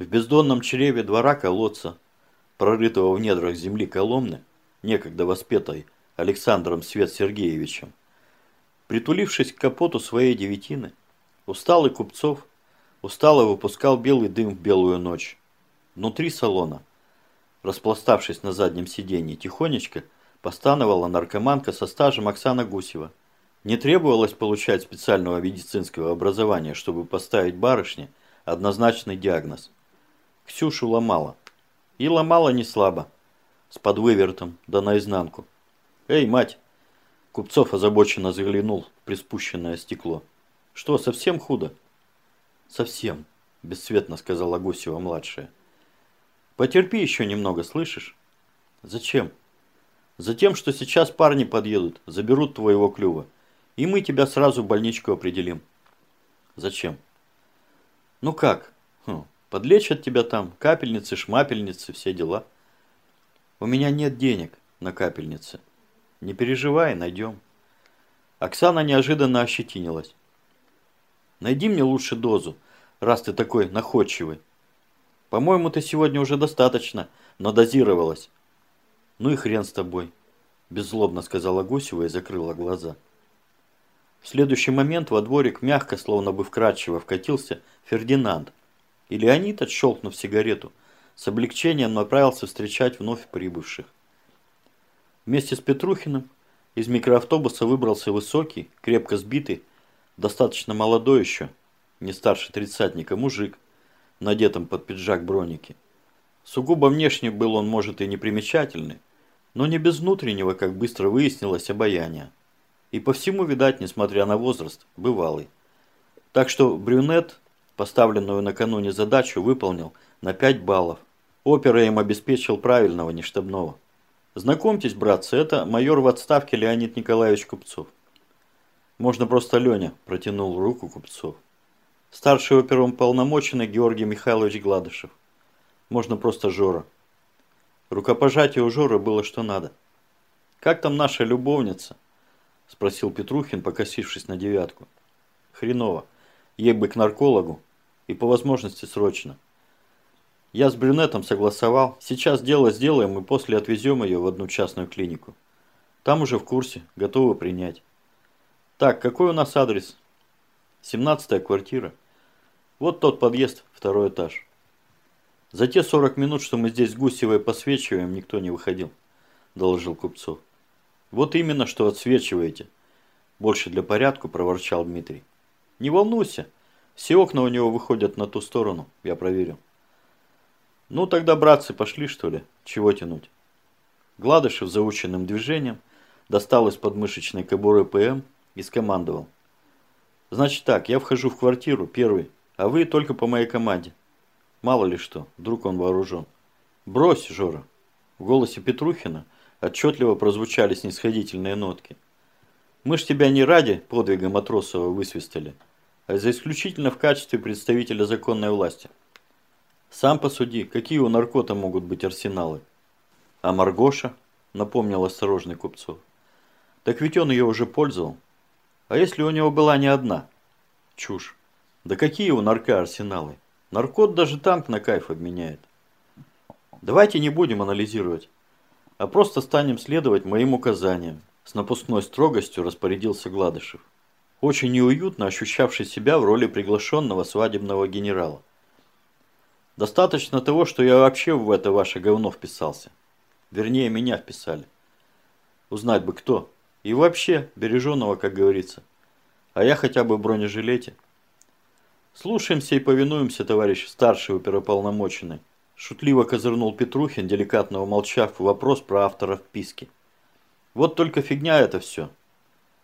В бездонном чреве двора колодца, прорытого в недрах земли Коломны, некогда воспетой Александром Свет Сергеевичем, притулившись к капоту своей девятины, усталый Купцов устало выпускал белый дым в белую ночь. Внутри салона, распластавшись на заднем сиденье, тихонечко постановала наркоманка со стажем Оксана Гусева. Не требовалось получать специального медицинского образования, чтобы поставить барышне однозначный диагноз. Ксюшу ломала. И ломала не слабо, с подвывертом, да наизнанку. «Эй, мать!» Купцов озабоченно заглянул в приспущенное стекло. «Что, совсем худо?» «Совсем», – бесцветно сказала Гусева-младшая. «Потерпи еще немного, слышишь?» «Зачем?» «Затем, что сейчас парни подъедут, заберут твоего клюва, и мы тебя сразу в больничку определим». «Зачем?» «Ну как? Хм, подлечат тебя там, капельницы, шмапельницы, все дела». «У меня нет денег на капельницы». «Не переживай, найдем». Оксана неожиданно ощетинилась. Найди мне лучше дозу, раз ты такой находчивый. По-моему, ты сегодня уже достаточно надозировалась. Ну и хрен с тобой, беззлобно сказала Гусева и закрыла глаза. В следующий момент во дворик мягко, словно бы вкрадчиво вкатился Фердинанд. И Леонид, отщелкнув сигарету, с облегчением направился встречать вновь прибывших. Вместе с Петрухиным из микроавтобуса выбрался высокий, крепко сбитый, достаточно молодой еще, не старше тридцатника, мужик, надетым под пиджак броники. Сугубо внешне был он, может, и непримечательный, но не без внутреннего, как быстро выяснилось, обаяния. И по всему, видать, несмотря на возраст, бывалый. Так что брюнет, поставленную накануне задачу, выполнил на 5 баллов. Опера им обеспечил правильного, не штабного. Знакомьтесь, братцы, это майор в отставке Леонид Николаевич Купцов. Можно просто Леня, протянул руку Купцов. Старший оперуполномоченный Георгий Михайлович Гладышев. Можно просто Жора. Рукопожатие у Жоры было что надо. «Как там наша любовница?» – спросил Петрухин, покосившись на девятку. «Хреново. Ей бы к наркологу. И по возможности срочно. Я с брюнетом согласовал. Сейчас дело сделаем и после отвезем ее в одну частную клинику. Там уже в курсе, готовы принять. Так, какой у нас адрес? 17 квартира. Вот тот подъезд, второй этаж. За те 40 минут, что мы здесь Гусевой посвечиваем, никто не выходил, доложил Купцов. Вот именно, что отсвечиваете. Больше для порядку, проворчал Дмитрий. Не волнуйся, все окна у него выходят на ту сторону, я проверил. Ну тогда, братцы, пошли что ли, чего тянуть? Гладышев заученным движением достал из подмышечной кобуры ПМ и скомандовал. «Значит так, я вхожу в квартиру, первый, а вы только по моей команде. Мало ли что, вдруг он вооружен. Брось, Жора!» В голосе Петрухина отчетливо прозвучали снисходительные нотки. «Мы ж тебя не ради подвига Матросова высвистали, за исключительно в качестве представителя законной власти. Сам посуди, какие у наркота могут быть арсеналы?» «А Маргоша?» – напомнил осторожный Купцов. «Так ведь он ее уже пользовал». А если у него была не одна? Чушь. Да какие у нарка арсеналы? Наркот даже танк на кайф обменяет. Давайте не будем анализировать, а просто станем следовать моим указаниям. С напускной строгостью распорядился Гладышев, очень неуютно ощущавший себя в роли приглашенного свадебного генерала. Достаточно того, что я вообще в это ваше говно вписался. Вернее, меня вписали. Узнать бы кто. И вообще, береженого, как говорится. А я хотя бы в бронежилете. Слушаемся и повинуемся, товарищ старший оперополномоченный. Шутливо козырнул Петрухин, деликатно умолчав вопрос про автора вписки. Вот только фигня это все.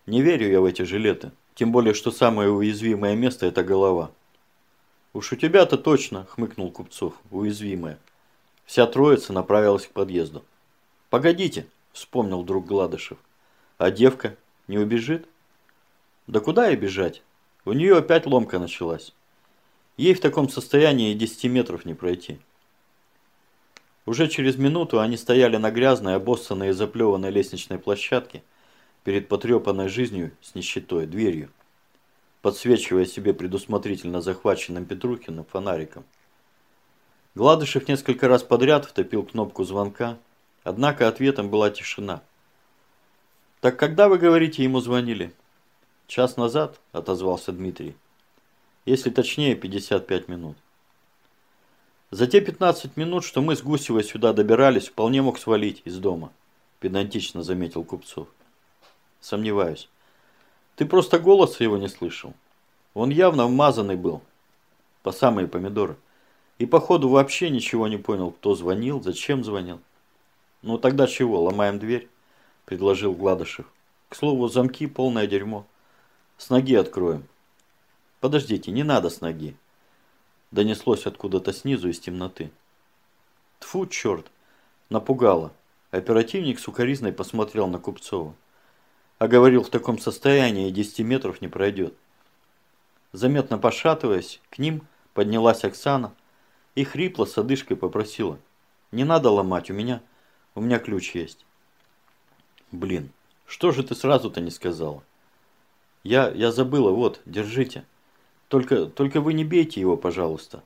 Не верю я в эти жилеты. Тем более, что самое уязвимое место – это голова. «Уж у тебя-то точно», – хмыкнул Купцов, – «уязвимое». Вся троица направилась к подъезду. «Погодите», – вспомнил друг Гладышев. А девка не убежит? Да куда ей бежать? У нее опять ломка началась. Ей в таком состоянии и 10 метров не пройти. Уже через минуту они стояли на грязной, обоссанной и заплеванной лестничной площадке перед потрепанной жизнью с нищетой дверью, подсвечивая себе предусмотрительно захваченным Петрухиным фонариком. Гладышев несколько раз подряд втопил кнопку звонка, однако ответом была тишина. «Так когда, вы говорите, ему звонили?» «Час назад», – отозвался Дмитрий. «Если точнее, 55 минут». «За те 15 минут, что мы с Гусевой сюда добирались, вполне мог свалить из дома», – педантично заметил Купцов. «Сомневаюсь. Ты просто голоса его не слышал. Он явно вмазанный был, по самые помидоры. И походу вообще ничего не понял, кто звонил, зачем звонил. Ну тогда чего, ломаем дверь? Предложил Гладышев. К слову, замки полное дерьмо. С ноги откроем. Подождите, не надо с ноги. Донеслось откуда-то снизу из темноты. Тфу, черт, напугало. Оперативник сукоризной посмотрел на Купцова. А говорил, в таком состоянии 10 метров не пройдет. Заметно пошатываясь, к ним поднялась Оксана, и хрипло с одышкой попросила. «Не надо ломать, у меня, у меня ключ есть». «Блин, что же ты сразу-то не сказала?» «Я, я забыла, вот, держите. Только, только вы не бейте его, пожалуйста».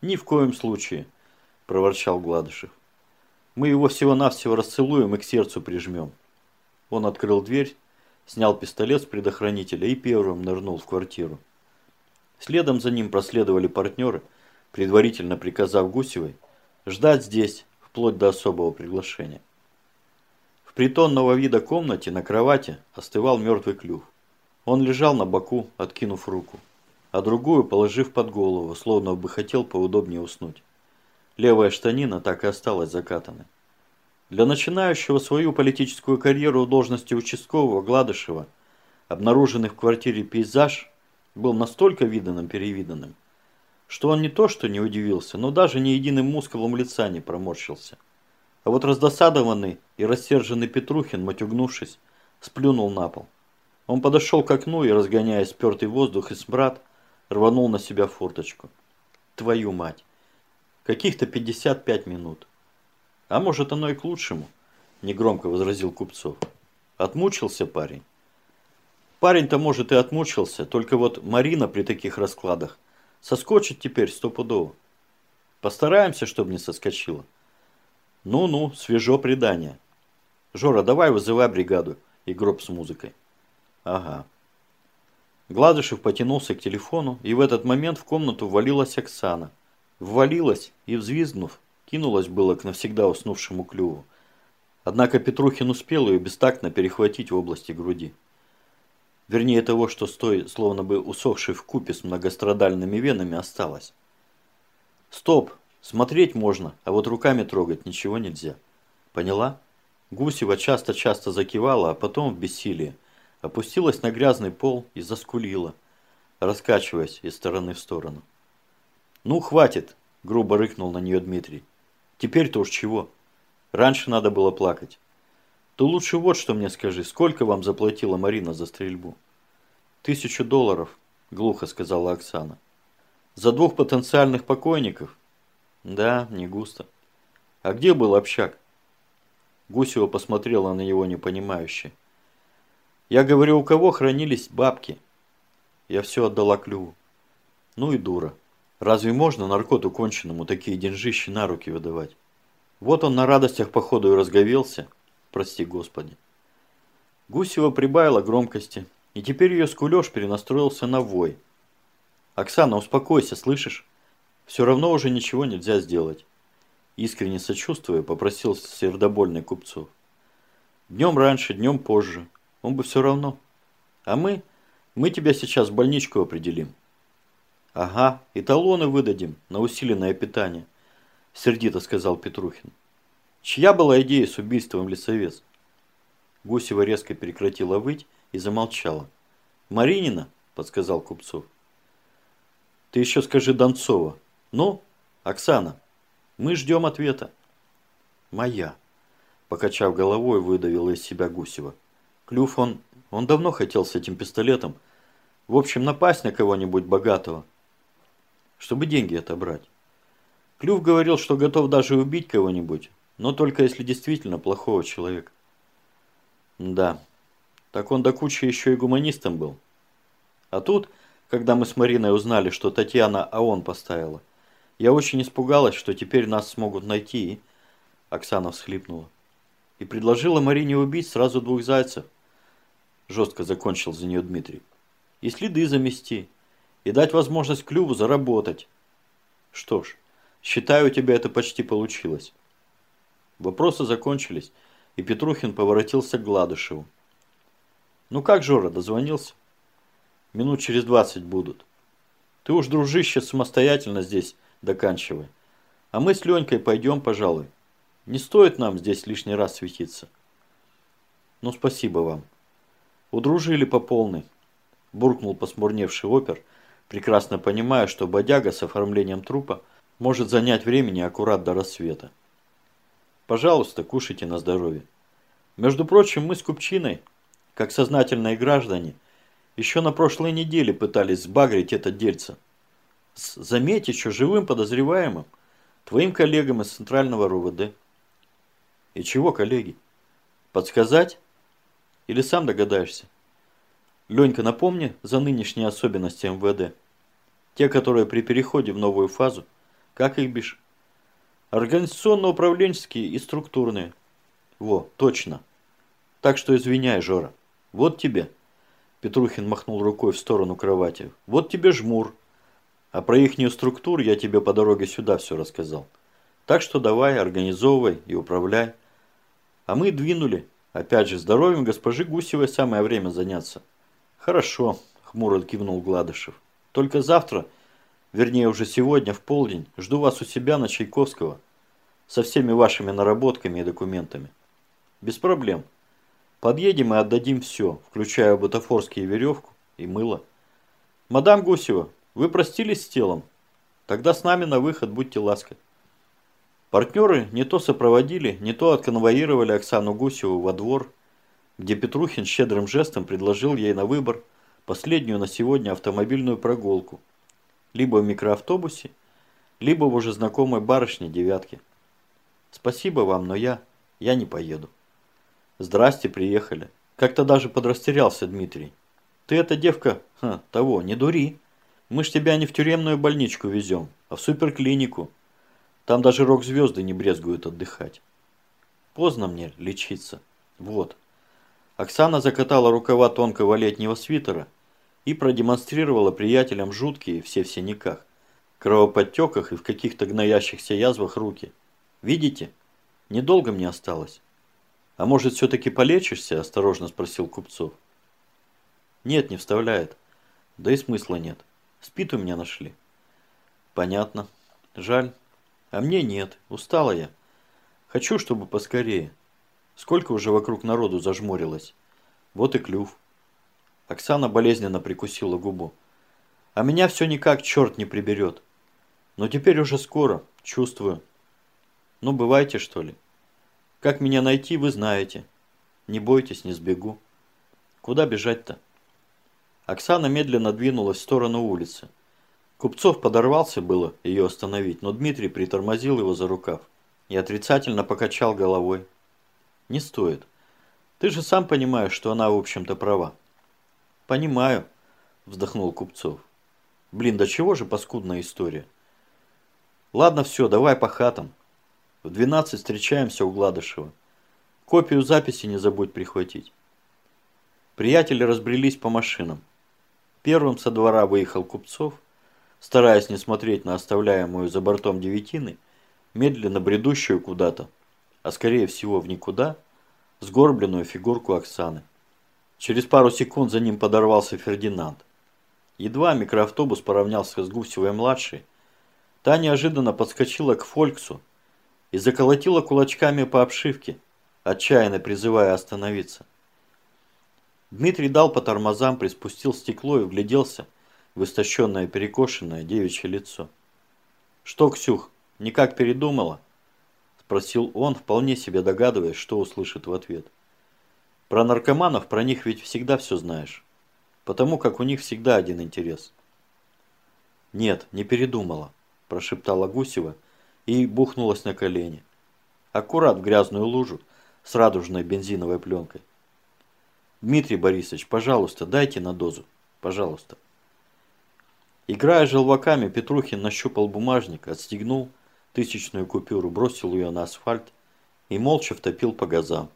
«Ни в коем случае», – проворчал Гладышев. «Мы его всего-навсего расцелуем и к сердцу прижмем». Он открыл дверь, снял пистолет с предохранителя и первым нырнул в квартиру. Следом за ним проследовали партнеры – предварительно приказав Гусевой ждать здесь, вплоть до особого приглашения. В притонного вида комнате на кровати остывал мертвый клюв. Он лежал на боку, откинув руку, а другую положив под голову, словно бы хотел поудобнее уснуть. Левая штанина так и осталась закатанной. Для начинающего свою политическую карьеру должности участкового Гладышева, обнаруженный в квартире пейзаж был настолько виданным-перевиданным, что он не то что не удивился, но даже ни единым мускулом лица не проморщился. А вот раздосадованный и рассерженный Петрухин, матюгнувшись, сплюнул на пол. Он подошел к окну и, разгоняя спертый воздух и смрад, рванул на себя форточку. Твою мать! Каких-то 55 минут. А может оно и к лучшему, негромко возразил Купцов. Отмучился парень. Парень-то, может, и отмучился, только вот Марина при таких раскладах Соскочит теперь стопудово. Постараемся, чтобы не соскочила. Ну-ну, свежо предание. Жора, давай вызывай бригаду и гроб с музыкой. Ага. Гладышев потянулся к телефону, и в этот момент в комнату ввалилась Оксана. Ввалилась и, взвизгнув, кинулась было к навсегда уснувшему клюву. Однако Петрухин успел ее бестактно перехватить в области груди. Вернее того, что стой, словно бы усохший в купе с многострадальными венами, осталось. Стоп! Смотреть можно, а вот руками трогать ничего нельзя. Поняла? Гусева часто-часто закивала, а потом в бессилии опустилась на грязный пол и заскулила, раскачиваясь из стороны в сторону. «Ну, хватит!» – грубо рыкнул на нее Дмитрий. «Теперь-то уж чего? Раньше надо было плакать. То лучше вот что мне скажи, сколько вам заплатила Марина за стрельбу? Тысячу долларов, глухо сказала Оксана. За двух потенциальных покойников? Да, не густо. А где был общак? Гусева посмотрела на него непонимающе. Я говорю, у кого хранились бабки? Я все отдала клюву. Ну и дура. Разве можно наркоту конченному такие деньжищи на руки выдавать? Вот он на радостях походу и разговелся, прости господи. Гусева прибавила громкости, и теперь ее скулеж перенастроился на вой. «Оксана, успокойся, слышишь? Все равно уже ничего нельзя сделать». Искренне сочувствуя, попросил сердобольный купцов. Днем раньше, днем позже. Он бы все равно. А мы? Мы тебя сейчас в больничку определим. Ага, и талоны выдадим на усиленное питание, сердито сказал Петрухин. Чья была идея с убийством лесовец? Гусева резко прекратила выть и замолчала. «Маринина?» – подсказал Купцов. «Ты еще скажи Донцова. Ну, Оксана, мы ждем ответа». «Моя», – покачав головой, выдавила из себя Гусева. Клюв он, он давно хотел с этим пистолетом. В общем, напасть на кого-нибудь богатого, чтобы деньги отобрать. Клюв говорил, что готов даже убить кого-нибудь, но только если действительно плохого человека. Да, так он до кучи еще и гуманистом был. А тут, когда мы с Мариной узнали, что Татьяна АОН поставила, Я очень испугалась, что теперь нас смогут найти. Оксана всхлипнула. И предложила Марине убить сразу двух зайцев. Жестко закончил за нее Дмитрий. И следы замести. И дать возможность Клюву заработать. Что ж, считаю, у тебя это почти получилось. Вопросы закончились, и Петрухин поворотился к Гладышеву. «Ну как, Жора, дозвонился?» «Минут через двадцать будут. Ты уж, дружище, самостоятельно здесь доканчивай. А мы с Ленькой пойдем, пожалуй. Не стоит нам здесь лишний раз светиться». «Ну, спасибо вам. Удружили по полной», – буркнул посмурневший опер, прекрасно понимая, что бодяга с оформлением трупа может занять времени аккурат до рассвета. Пожалуйста, кушайте на здоровье. Между прочим, мы с Купчиной, как сознательные граждане, еще на прошлой неделе пытались сбагрить это дельце. Заметь, еще живым подозреваемым, твоим коллегам из Центрального РУВД. И чего, коллеги? Подсказать? Или сам догадаешься? Ленька, напомни за нынешние особенности МВД. Те, которые при переходе в новую фазу, как их бишь? Организационно-управленческие и структурные. Во, точно. Так что извиняй, Жора. Вот тебе. Петрухин махнул рукой в сторону кровати. Вот тебе жмур. А про ихнюю структуру я тебе по дороге сюда все рассказал. Так что давай, организовывай и управляй. А мы двинули. Опять же, здоровьем госпожи Гусевой самое время заняться. Хорошо, хмуро кивнул Гладышев. Только завтра вернее уже сегодня в полдень, жду вас у себя на Чайковского со всеми вашими наработками и документами. Без проблем. Подъедем и отдадим все, включая бутафорские веревку и мыло. Мадам Гусева, вы простились с телом? Тогда с нами на выход, будьте лаской. Партнеры не то сопроводили, не то отконвоировали Оксану Гусеву во двор, где Петрухин щедрым жестом предложил ей на выбор последнюю на сегодня автомобильную прогулку – либо в микроавтобусе, либо в уже знакомой барышне девятке. Спасибо вам, но я, я не поеду. Здрасте, приехали. Как-то даже подрастерялся Дмитрий. Ты эта девка, ха, того, не дури. Мы ж тебя не в тюремную больничку везем, а в суперклинику. Там даже рок-звезды не брезгуют отдыхать. Поздно мне лечиться. Вот. Оксана закатала рукава тонкого летнего свитера и продемонстрировала приятелям жуткие, все в синяках, кровоподтеках и в каких-то гноящихся язвах руки. «Видите? Недолго мне осталось». «А может, все-таки полечишься?» – осторожно спросил Купцов. «Нет, не вставляет. Да и смысла нет. Спит у меня нашли». «Понятно. Жаль. А мне нет. Устала я. Хочу, чтобы поскорее. Сколько уже вокруг народу зажмурилось. Вот и клюв». Оксана болезненно прикусила губу. А меня все никак черт не приберет. Но теперь уже скоро, чувствую. Ну, бывайте, что ли. Как меня найти, вы знаете. Не бойтесь, не сбегу. Куда бежать-то? Оксана медленно двинулась в сторону улицы. Купцов подорвался было ее остановить, но Дмитрий притормозил его за рукав и отрицательно покачал головой. Не стоит. Ты же сам понимаешь, что она, в общем-то, права. «Понимаю», – вздохнул Купцов. «Блин, да чего же паскудная история?» «Ладно, все, давай по хатам. В 12 встречаемся у Гладышева. Копию записи не забудь прихватить». Приятели разбрелись по машинам. Первым со двора выехал Купцов, стараясь не смотреть на оставляемую за бортом девятины, медленно бредущую куда-то, а скорее всего в никуда, сгорбленную фигурку Оксаны. Через пару секунд за ним подорвался Фердинанд. Едва микроавтобус поравнялся с Гусевой-младшей, та неожиданно подскочила к Фольксу и заколотила кулачками по обшивке, отчаянно призывая остановиться. Дмитрий дал по тормозам, приспустил стекло и вгляделся в истощенное перекошенное девичье лицо. «Что, Ксюх, никак передумала?» – спросил он, вполне себе догадываясь, что услышит в ответ. Про наркоманов, про них ведь всегда все знаешь. Потому как у них всегда один интерес. Нет, не передумала, прошептала Гусева и бухнулась на колени. Аккурат в грязную лужу с радужной бензиновой пленкой. Дмитрий Борисович, пожалуйста, дайте на дозу. Пожалуйста. Играя желваками, Петрухин нащупал бумажник, отстегнул тысячную купюру, бросил ее на асфальт и молча втопил по газам.